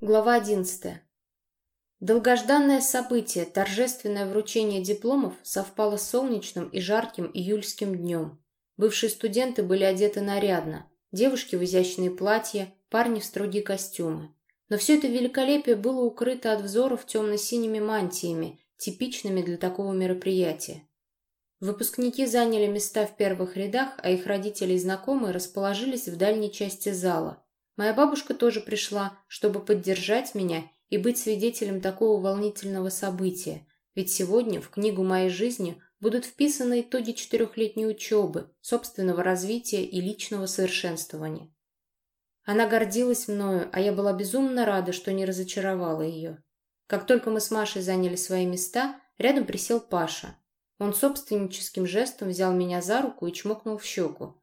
Глава 11. Долгожданное событие, торжественное вручение дипломов, совпало с солнечным и жарким июльским днем. Бывшие студенты были одеты нарядно. Девушки в изящные платья, парни в строгие костюмы. Но все это великолепие было укрыто от взоров темно-синими мантиями, типичными для такого мероприятия. Выпускники заняли места в первых рядах, а их родители и знакомые расположились в дальней части зала – Моя бабушка тоже пришла, чтобы поддержать меня и быть свидетелем такого волнительного события, ведь сегодня в книгу моей жизни будут вписаны итоги четырехлетней учебы, собственного развития и личного совершенствования. Она гордилась мною, а я была безумно рада, что не разочаровала ее. Как только мы с Машей заняли свои места, рядом присел Паша. Он собственническим жестом взял меня за руку и чмокнул в щеку.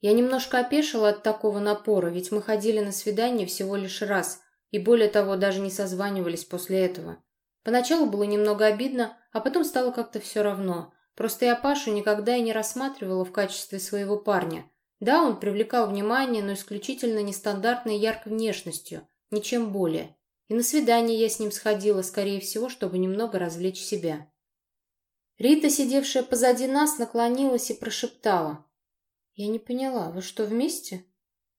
Я немножко опешила от такого напора, ведь мы ходили на свидание всего лишь раз, и более того, даже не созванивались после этого. Поначалу было немного обидно, а потом стало как-то все равно. Просто я Пашу никогда и не рассматривала в качестве своего парня. Да, он привлекал внимание, но исключительно нестандартной яркой внешностью, ничем более. И на свидание я с ним сходила, скорее всего, чтобы немного развлечь себя. Рита, сидевшая позади нас, наклонилась и прошептала. «Я не поняла, вы что, вместе?»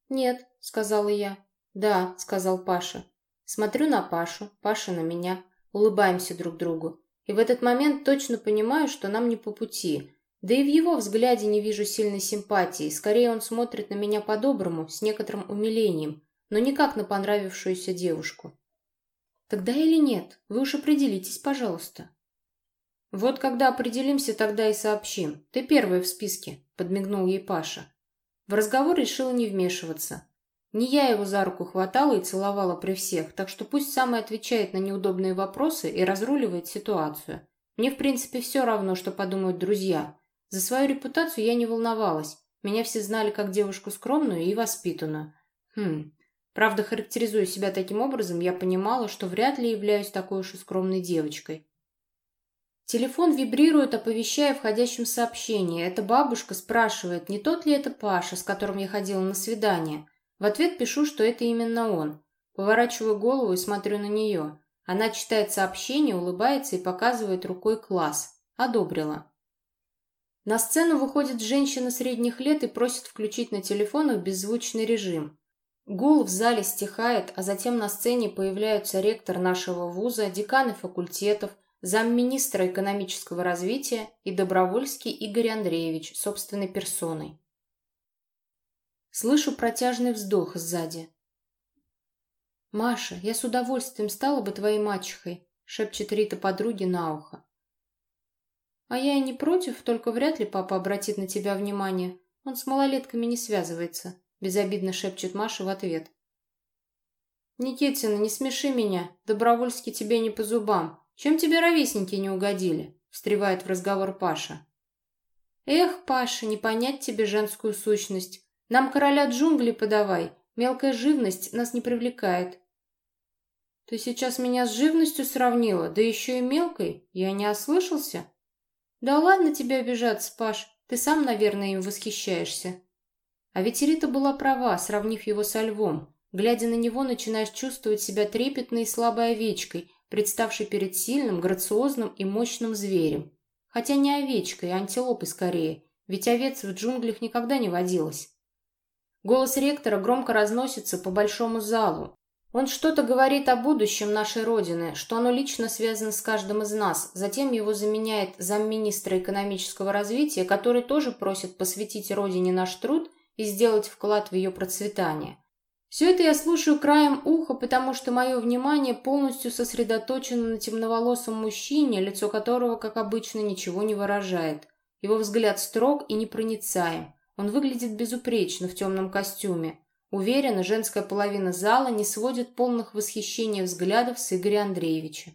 «Нет», — сказала я. «Да», — сказал Паша. Смотрю на Пашу, Паша на меня, улыбаемся друг другу. И в этот момент точно понимаю, что нам не по пути. Да и в его взгляде не вижу сильной симпатии. Скорее он смотрит на меня по-доброму, с некоторым умилением, но не как на понравившуюся девушку. «Тогда или нет? Вы уж определитесь, пожалуйста». «Вот когда определимся, тогда и сообщим. Ты первая в списке», — подмигнул ей Паша. В разговор решила не вмешиваться. Не я его за руку хватала и целовала при всех, так что пусть сам и отвечает на неудобные вопросы и разруливает ситуацию. Мне, в принципе, все равно, что подумают друзья. За свою репутацию я не волновалась. Меня все знали как девушку скромную и воспитанную. Хм. Правда, характеризуя себя таким образом, я понимала, что вряд ли являюсь такой уж и скромной девочкой. Телефон вибрирует, оповещая входящем сообщении. Эта бабушка спрашивает, не тот ли это Паша, с которым я ходила на свидание. В ответ пишу, что это именно он. Поворачиваю голову и смотрю на нее. Она читает сообщение, улыбается и показывает рукой класс. Одобрила. На сцену выходит женщина средних лет и просит включить на телефонах беззвучный режим. Гул в зале стихает, а затем на сцене появляются ректор нашего вуза, деканы факультетов, замминистра экономического развития и Добровольский Игорь Андреевич собственной персоной. Слышу протяжный вздох сзади. «Маша, я с удовольствием стала бы твоей мачехой», — шепчет Рита подруге на ухо. «А я и не против, только вряд ли папа обратит на тебя внимание. Он с малолетками не связывается», — безобидно шепчет Маша в ответ. «Никитина, не смеши меня. Добровольский тебе не по зубам. Чем тебе ровесники не угодили?» — встревает в разговор Паша. «Эх, Паша, не понять тебе женскую сущность. Нам короля джунглей подавай. Мелкая живность нас не привлекает». «Ты сейчас меня с живностью сравнила, да еще и мелкой? Я не ослышался?» «Да ладно тебе обижаться, Паш. Ты сам, наверное, им восхищаешься». А ведь Рита была права, сравнив его со львом. Глядя на него, начинаешь чувствовать себя трепетной и слабой овечкой, представший перед сильным, грациозным и мощным зверем. Хотя не овечкой, а антилопой скорее, ведь овец в джунглях никогда не водилось. Голос ректора громко разносится по большому залу. Он что-то говорит о будущем нашей Родины, что оно лично связано с каждым из нас. Затем его заменяет замминистра экономического развития, который тоже просит посвятить Родине наш труд и сделать вклад в ее процветание. Все это я слушаю краем уха, потому что мое внимание полностью сосредоточено на темноволосом мужчине, лицо которого, как обычно, ничего не выражает. Его взгляд строг и непроницаем. Он выглядит безупречно в темном костюме. Уверена, женская половина зала не сводит полных восхищения взглядов с Игоря Андреевича.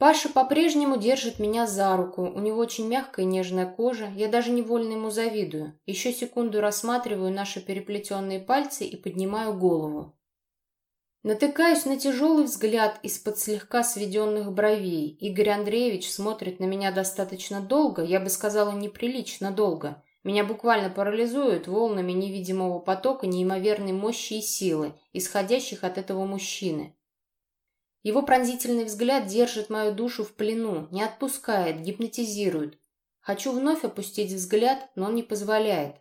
Паша по-прежнему держит меня за руку, у него очень мягкая и нежная кожа, я даже невольно ему завидую. Еще секунду рассматриваю наши переплетенные пальцы и поднимаю голову. Натыкаюсь на тяжелый взгляд из-под слегка сведенных бровей. Игорь Андреевич смотрит на меня достаточно долго, я бы сказала, неприлично долго. Меня буквально парализуют волнами невидимого потока неимоверной мощи и силы, исходящих от этого мужчины. Его пронзительный взгляд держит мою душу в плену, не отпускает, гипнотизирует. Хочу вновь опустить взгляд, но он не позволяет.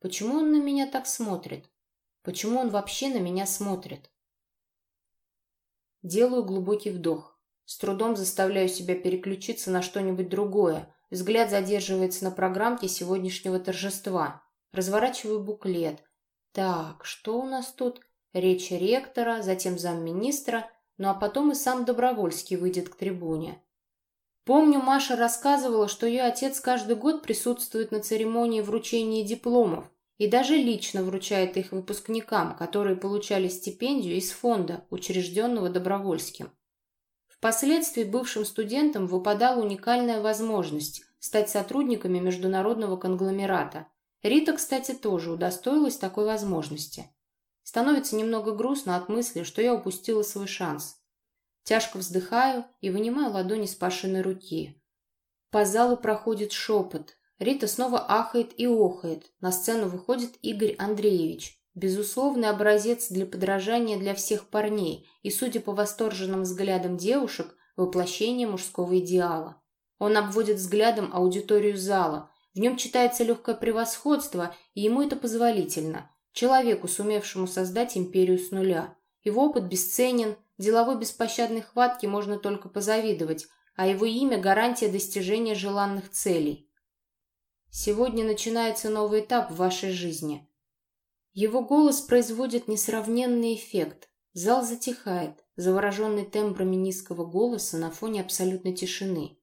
Почему он на меня так смотрит? Почему он вообще на меня смотрит? Делаю глубокий вдох. С трудом заставляю себя переключиться на что-нибудь другое, Взгляд задерживается на программке сегодняшнего торжества. Разворачиваю буклет. Так, что у нас тут? Речь ректора, затем замминистра, ну а потом и сам Добровольский выйдет к трибуне. Помню, Маша рассказывала, что ее отец каждый год присутствует на церемонии вручения дипломов и даже лично вручает их выпускникам, которые получали стипендию из фонда, учрежденного Добровольским. Впоследствии бывшим студентам выпадала уникальная возможность стать сотрудниками международного конгломерата. Рита, кстати, тоже удостоилась такой возможности. Становится немного грустно от мысли, что я упустила свой шанс. Тяжко вздыхаю и вынимаю ладони с Пашиной руки. По залу проходит шепот. Рита снова ахает и охает. На сцену выходит Игорь Андреевич. Безусловный образец для подражания для всех парней и, судя по восторженным взглядам девушек, воплощение мужского идеала. Он обводит взглядом аудиторию зала. В нем читается легкое превосходство, и ему это позволительно. Человеку, сумевшему создать империю с нуля. Его опыт бесценен, деловой беспощадной хватки можно только позавидовать, а его имя – гарантия достижения желанных целей. Сегодня начинается новый этап в вашей жизни. Его голос производит несравненный эффект. Зал затихает, завороженный тембрами низкого голоса на фоне абсолютной тишины.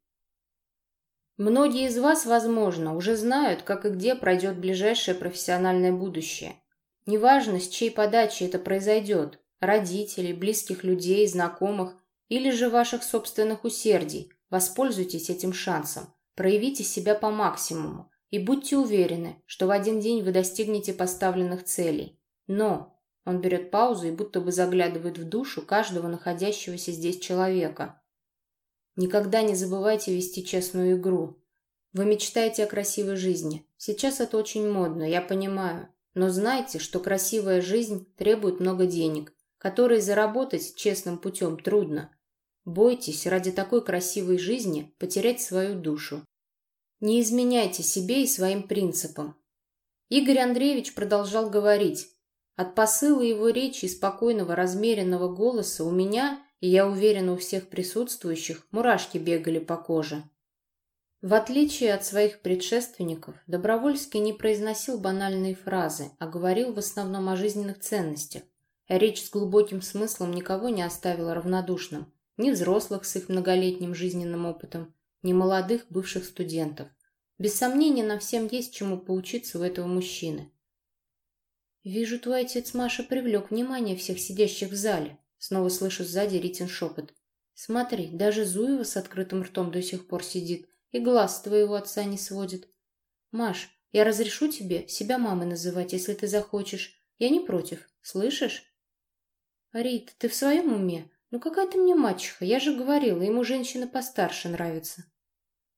Многие из вас, возможно, уже знают, как и где пройдет ближайшее профессиональное будущее. Неважно, с чьей подачи это произойдет – родителей, близких людей, знакомых или же ваших собственных усердий. Воспользуйтесь этим шансом, проявите себя по максимуму, и будьте уверены, что в один день вы достигнете поставленных целей. Но он берет паузу и будто бы заглядывает в душу каждого находящегося здесь человека. Никогда не забывайте вести честную игру. Вы мечтаете о красивой жизни. Сейчас это очень модно, я понимаю. Но знайте, что красивая жизнь требует много денег, которые заработать честным путем трудно. Бойтесь ради такой красивой жизни потерять свою душу. Не изменяйте себе и своим принципам. Игорь Андреевич продолжал говорить. От посыла его речи и спокойного, размеренного голоса у меня, и я уверена, у всех присутствующих, мурашки бегали по коже. В отличие от своих предшественников, Добровольский не произносил банальные фразы, а говорил в основном о жизненных ценностях. Речь с глубоким смыслом никого не оставила равнодушным. Ни взрослых с их многолетним жизненным опытом, ни молодых бывших студентов. Без сомнения, нам всем есть чему поучиться у этого мужчины. «Вижу, твой отец Маша привлек внимание всех сидящих в зале», снова слышу сзади Ритин шепот. «Смотри, даже Зуева с открытым ртом до сих пор сидит и глаз твоего отца не сводит. Маш, я разрешу тебе себя мамой называть, если ты захочешь. Я не против, слышишь?» «Рит, ты в своем уме? Ну какая ты мне мачеха, я же говорила, ему женщина постарше нравится».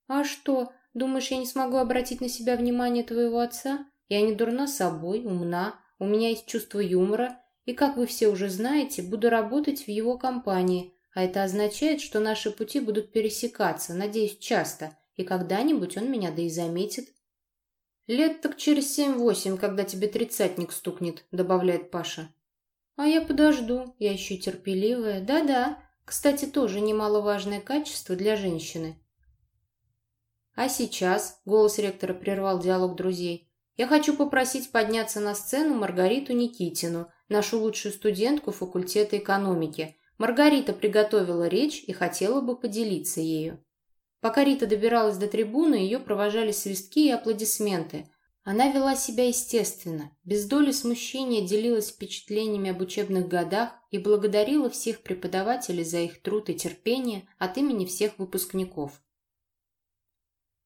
«А что, думаешь, я не смогу обратить на себя внимание твоего отца? Я не дурна собой, умна, у меня есть чувство юмора, и, как вы все уже знаете, буду работать в его компании, а это означает, что наши пути будут пересекаться, надеюсь, часто, и когда-нибудь он меня да и заметит». «Лет так через семь-восемь, когда тебе тридцатник стукнет», — добавляет Паша. «А я подожду, я еще терпеливая. Да-да, кстати, тоже немаловажное качество для женщины. А сейчас, голос ректора прервал диалог друзей, я хочу попросить подняться на сцену Маргариту Никитину, нашу лучшую студентку факультета экономики. Маргарита приготовила речь и хотела бы поделиться ею. Пока Рита добиралась до трибуны, ее провожали свистки и аплодисменты. Она вела себя естественно, без доли смущения делилась впечатлениями об учебных годах и благодарила всех преподавателей за их труд и терпение от имени всех выпускников.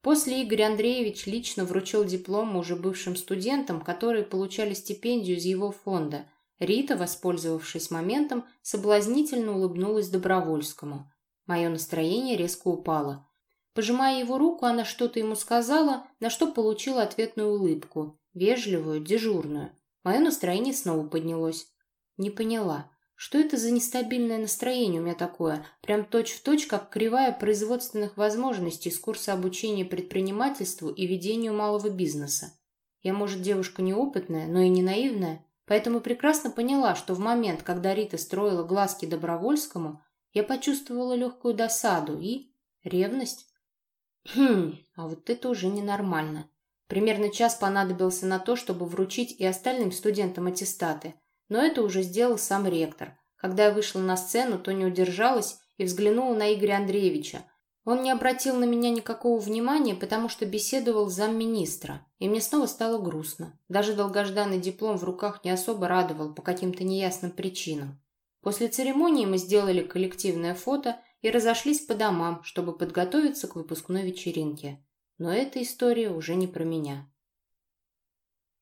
После Игорь Андреевич лично вручил диплом уже бывшим студентам, которые получали стипендию из его фонда. Рита, воспользовавшись моментом, соблазнительно улыбнулась Добровольскому. Мое настроение резко упало. Пожимая его руку, она что-то ему сказала, на что получила ответную улыбку, вежливую, дежурную. Мое настроение снова поднялось. Не поняла, что это за нестабильное настроение у меня такое, прям точь-в-точь, точь, как кривая производственных возможностей с курса обучения предпринимательству и ведению малого бизнеса. Я, может, девушка неопытная, но и не наивная, поэтому прекрасно поняла, что в момент, когда Рита строила глазки Добровольскому, я почувствовала легкую досаду и ревность. Хм, а вот это уже ненормально. Примерно час понадобился на то, чтобы вручить и остальным студентам аттестаты, но это уже сделал сам ректор. Когда я вышла на сцену, то не удержалась и взглянула на Игоря Андреевича. Он не обратил на меня никакого внимания, потому что беседовал с замминистра, и мне снова стало грустно. Даже долгожданный диплом в руках не особо радовал по каким-то неясным причинам. После церемонии мы сделали коллективное фото и разошлись по домам, чтобы подготовиться к выпускной вечеринке. Но эта история уже не про меня.